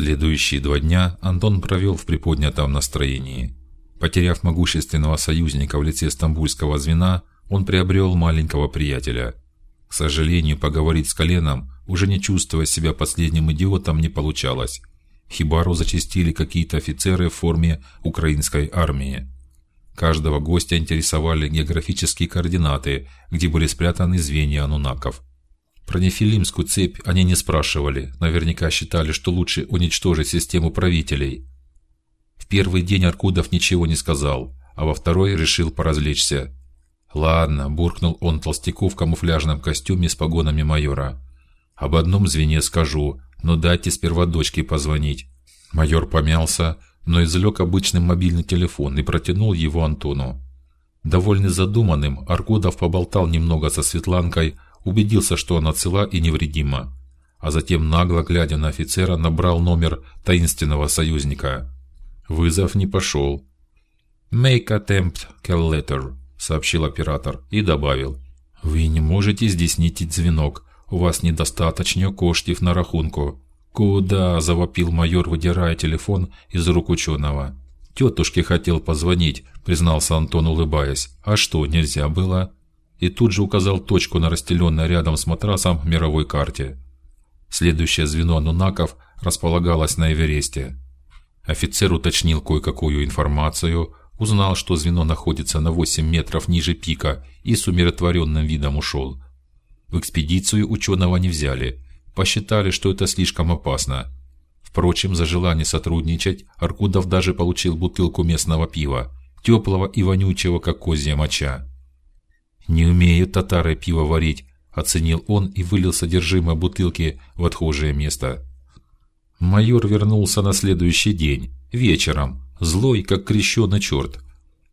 Следующие два дня Антон провел в приподнятом настроении. Потеряв могущественного союзника в лице стамбульского звена, он приобрел маленького приятеля. К сожалению, поговорить с коленом, уже не чувствуя себя последним идиотом, не получалось. Хибару зачастили какие-то офицеры в форме украинской армии. Каждого гостя интересовали географические координаты, где были спрятаны звенья анунаков. Про нефилимскую цепь они не спрашивали, наверняка считали, что лучше уничтожить систему правителей. В первый день Аркудов ничего не сказал, а во второй решил поразвлечься. Ладно, буркнул он толстяку в камуфляжном костюме с погонами майора. Об одном звене скажу, но дайте сперва дочке позвонить. Майор помялся, но извлек обычный мобильный телефон и протянул его Антону. Довольный задуманным, Аркудов поболтал немного со Светланкой, убедился, что она цела и невредима, а затем нагло глядя на офицера набрал номер таинственного союзника. Вызов не пошел. Make attempt call letter, сообщил оператор и добавил: Вы не можете здійснити звонок. У вас недостаточно коштів на рахунку. Куда? завопил майор, выдирая телефон из рук ученого. Тетушке хотел позвонить, признался Антон, улыбаясь. А что, нельзя было? И тут же указал точку на расстеленной рядом с матрасом мировой карте. Следующее звено анунаков располагалось на Эвересте. Офицер уточнил кое-какую информацию, узнал, что звено находится на 8 метров ниже пика, и с умиротворенным видом ушел. В экспедицию ученого не взяли, посчитали, что это слишком опасно. Впрочем, за желание сотрудничать Аркудов даже получил бутылку местного пива, теплого и вонючего, как козья моча. Не умеют татары пиво варить, оценил он и вылил содержимое бутылки в отхожее место. Майор вернулся на следующий день вечером, злой как крещеный черт.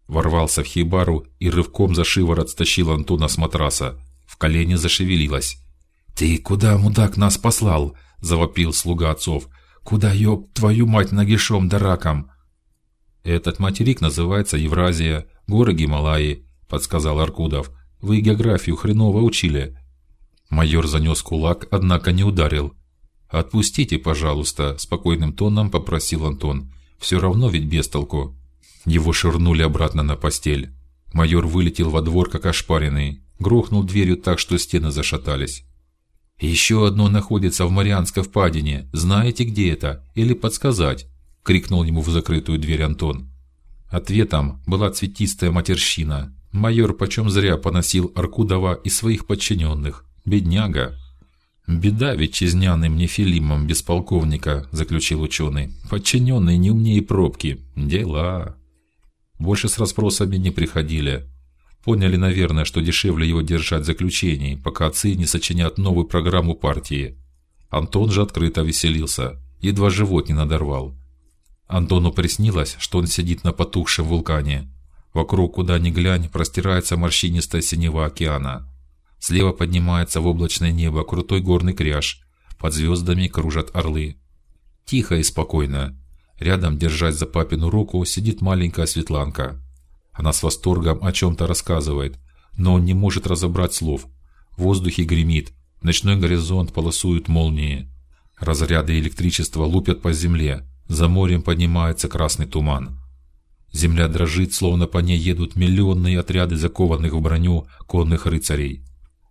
Ворвался в хибару и рывком за шиворот стащил Антона с матраса. В колени зашевелилось. Ты куда, мудак, нас послал? завопил слуга отцов. Куда ёб твою мать нагишом да раком? Этот материк называется Евразия, горы Гималаи, подсказал Аркудов. Вы географию хреново учили. Майор занес кулак, однако не ударил. Отпустите, пожалуйста, спокойным тоном попросил Антон. Все равно ведь без толку. Его швырнули обратно на постель. Майор вылетел во двор как ошпаренный, грохнул дверью так, что стены зашатались. Еще одно находится в Марианской впадине. Знаете, где это? Или подсказать? крикнул ему в закрытую дверь Антон. Ответом была цветистая матерщина. Майор почем зря поносил Аркудова и своих подчиненных. Бедняга. Беда ветчизняным нефилимом без полковника, заключил ученый. Подчиненные не умнее пробки. Дела. Больше с расспросами не приходили. Поняли, наверное, что дешевле его держать в заключении, пока отцы не сочинят новую программу партии. Антон же открыто веселился, едва живот не надорвал. Антону приснилось, что он сидит на потухшем вулкане, Вокруг, куда ни глянь, простирается морщинистая синева океана. Слева поднимается в облачное небо крутой горный кряж. Под звездами кружат орлы. Тихо и спокойно. Рядом, держась за папину руку, сидит маленькая Светланка. Она с восторгом о чем-то рассказывает, но он не может разобрать слов. В воздухе гремит, ночной горизонт полосуют молнии. Разряды электричества лупят по земле. За морем поднимается красный туман. Земля дрожит, словно по ней едут миллионные отряды закованных в броню конных рыцарей.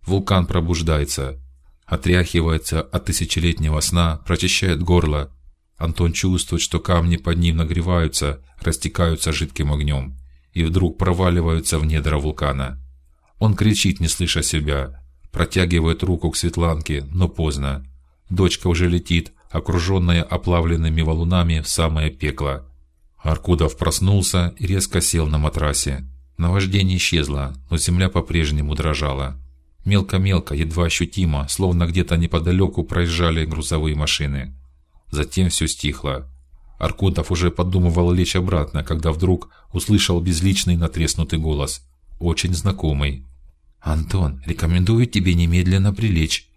Вулкан пробуждается, отряхивается от тысячелетнего сна, прочищает горло. Антон чувствует, что камни под ним нагреваются, растекаются жидким огнем и вдруг проваливаются в недра вулкана. Он кричит, не слыша себя, протягивает руку к Светланке, но поздно. Дочка уже летит, окруженная оплавленными валунами в самое пекло. Аркудов проснулся и резко сел на матрасе. Наваждение исчезло, но земля по-прежнему дрожала. Мелко-мелко, едва ощутимо, словно где-то неподалеку проезжали грузовые машины. Затем все стихло. Аркудов уже подумывал лечь обратно, когда вдруг услышал безличный натреснутый голос, очень знакомый. Антон, рекомендую тебе немедленно прилечь.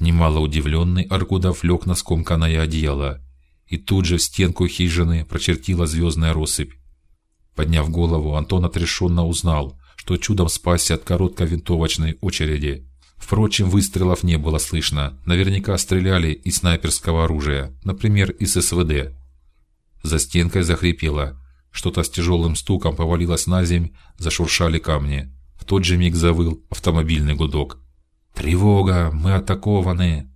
Немало удивленный, Аркудов лег на скомканное одеяло и тут же в стенку хижины прочертила звездная россыпь. Подняв голову, Антон отрешенно узнал, что чудом спасся от короткой винтовочной очереди. Впрочем, выстрелов не было слышно. Наверняка стреляли из снайперского оружия, например, из СВД. За стенкой захрипело. Что-то с тяжелым стуком повалилось на земь, зашуршали камни. В тот же миг завыл автомобильный гудок. Тревога, мы атакованы.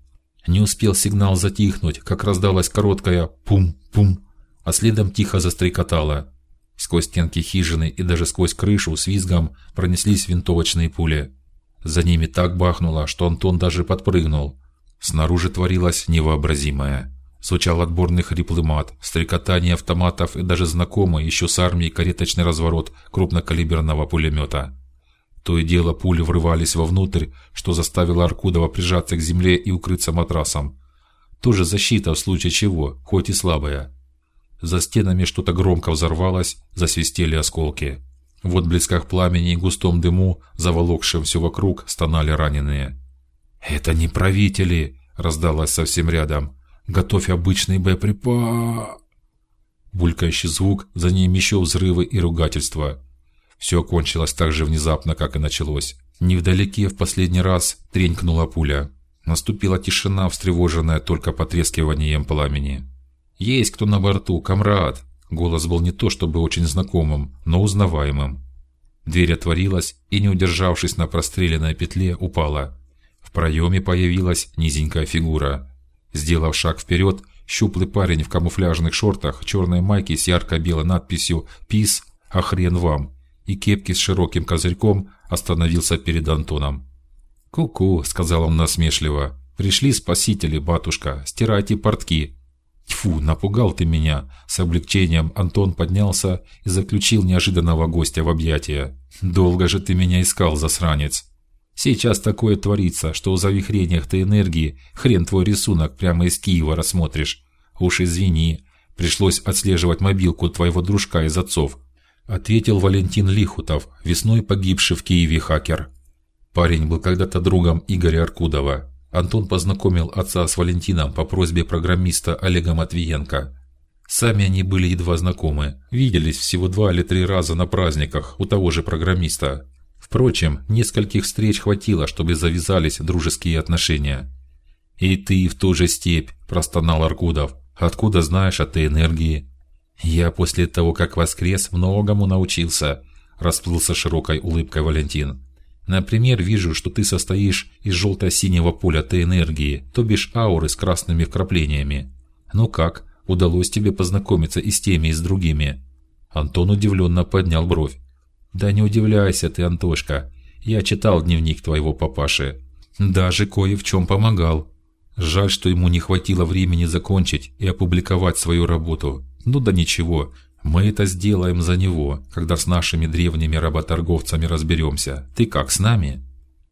Не успел сигнал затихнуть, как раздалась короткая пум-пум, а следом тихо застрекотало. Сквозь стенки хижины и даже сквозь крышу с визгом пронеслись винтовочные пули. За ними так бахнуло, что Антон даже подпрыгнул. Снаружи творилось невообразимое. Звучал отборный хриплый мат, стрекотание автоматов и даже знакомый еще с армией кареточный разворот крупнокалиберного пулемета. То и дело пули врывались вовнутрь, что заставило Аркудова прижаться к земле и укрыться матрасом. Тоже защита в случае чего, хоть и слабая. За стенами что-то громко взорвалось, засвистели осколки. В отблесках пламени и густом дыму, заволокшем все вокруг, стонали раненые. Это не правители, раздалось совсем рядом. Готовь обычный боеприпас. Булькающий звук, за ним еще взрывы и ругательства. Все кончилось так же внезапно, как и началось. Невдалеке в последний раз тренькнула пуля. Наступила тишина, встревоженная только потрескиванием пламени. Есть кто на борту, комрад? Голос был не то чтобы очень знакомым, но узнаваемым. Дверь отворилась и, не удержавшись на простреленной петле, упала. В проеме появилась низенькая фигура. Сделав шаг вперед, щуплый парень в камуфляжных шортах, черной майке с ярко-белой надписью "Пис, а хрен вам" и кепке с широким козырьком остановился перед Антоном. "Ку-ку", сказал он насмешливо. "Пришли спасители, батушка, стирайте портки". Тьфу, напугал ты меня. С облегчением Антон поднялся и заключил неожиданного гостя в объятия. Долго же ты меня искал, засранец. Сейчас такое творится, что в завихрениях ты энергии хрен твой рисунок прямо из Киева рассмотришь. Уж извини, пришлось отслеживать мобилку твоего дружка из отцов. Ответил Валентин Лихутов, весной погибший в Киеве хакер. Парень был когда-то другом Игоря Аркудова. Антон познакомил отца с Валентином по просьбе программиста Олега Матвиенко. Сами они были едва знакомы, виделись всего два или три раза на праздниках у того же программиста. Впрочем, нескольких встреч хватило, чтобы завязались дружеские отношения. И ты в ту же степь, простонал Аркудов. Откуда знаешь о этой энергии? Я после того, как воскрес, многому научился. Расплылся широкой улыбкой Валентин. Например, вижу, что ты состоишь из желто-синего поля Т-энергии, то бишь ауры с красными вкраплениями. Ну как, удалось тебе познакомиться и с теми, и с другими? Антон удивленно поднял бровь. Да не удивляйся ты, Антошка. Я читал дневник твоего папаши. Даже кое в чем помогал. Жаль, что ему не хватило времени закончить и опубликовать свою работу. Ну да ничего, мы это сделаем за него, когда с нашими древними работорговцами разберемся. Ты как с нами?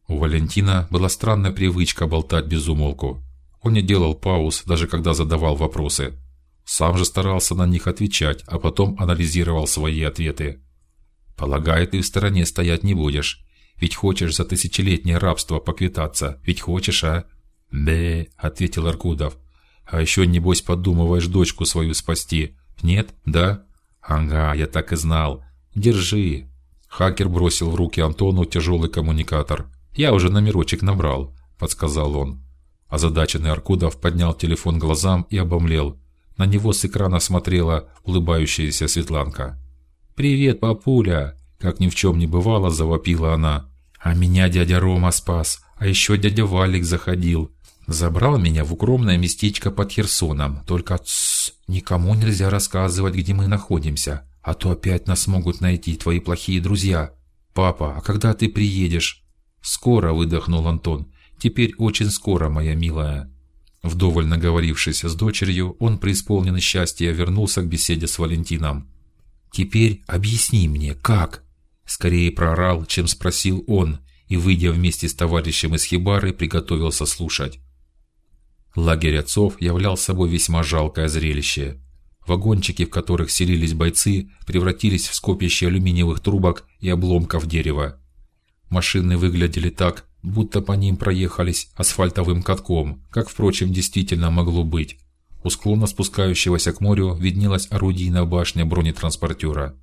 У Валентина была странная привычка болтать без умолку. Он не делал пауз, даже когда задавал вопросы. Сам же старался на них отвечать, а потом анализировал свои ответы. Полагаю, ты в стороне стоять не будешь, ведь хочешь за тысячелетнее рабство поквитаться, ведь хочешь, а? Да, ответил Аркудов. А еще небось подумываешь дочку свою спасти? Нет, да? Ага, я так и знал. Держи. Хакер бросил в руки Антону тяжелый коммуникатор. Я уже номерочек набрал, подсказал он. Озадаченный Аркудов поднял телефон глазам и обомлел. На него с экрана смотрела улыбающаяся Светланка. Привет, папуля! Как ни в чем не бывало, завопила она. А меня дядя Рома спас, а еще дядя Валик заходил, забрал меня в укромное местечко под Херсоном. Только никому нельзя рассказывать, где мы находимся, а то опять нас могут найти твои плохие друзья. Папа, а когда ты приедешь? Скоро, выдохнул Антон. Теперь очень скоро, моя милая. Вдоволь наговорившись с дочерью, он преисполненный счастья вернулся к беседе с Валентином. Теперь объясни мне, как? Скорее прорал, чем спросил он, и выйдя вместе с товарищем из хибары, приготовился слушать. Лагерь отцов являл собой весьма жалкое зрелище. Вагончики, в которых селились бойцы, превратились в скопище алюминиевых трубок и обломков дерева. Машины выглядели так, будто по ним проехались асфальтовым катком, как, впрочем, действительно могло быть. У склона спускающегося к морю виднелась орудийная башня бронетранспортера.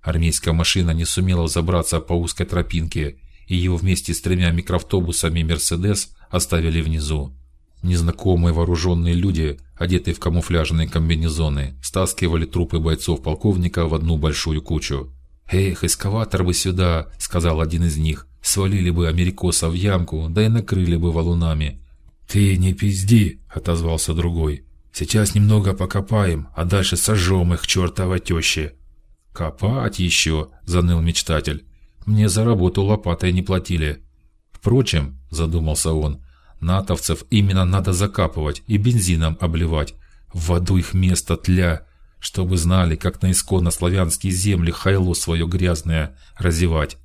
Армейская машина не сумела забраться по узкой тропинке, Ее вместе с тремя микроавтобусами Мерседес оставили внизу. Незнакомые вооруженные люди, одетые в камуфляжные комбинезоны, стаскивали трупы бойцов полковника в одну большую кучу. Эх, эскаватор бы сюда, сказал один из них. Свалили бы америкоса в ямку, да и накрыли бы валунами. Ты не пизди, отозвался другой. Сейчас немного покопаем, а дальше сожжем их чертова тещи. Копать еще, заныл мечтатель. Мне за работу лопатой не платили. Впрочем, задумался он, натовцев именно надо закапывать и бензином обливать. В воду их место тля, чтобы знали, как на исконно славянские земли хайло свое грязное разевать.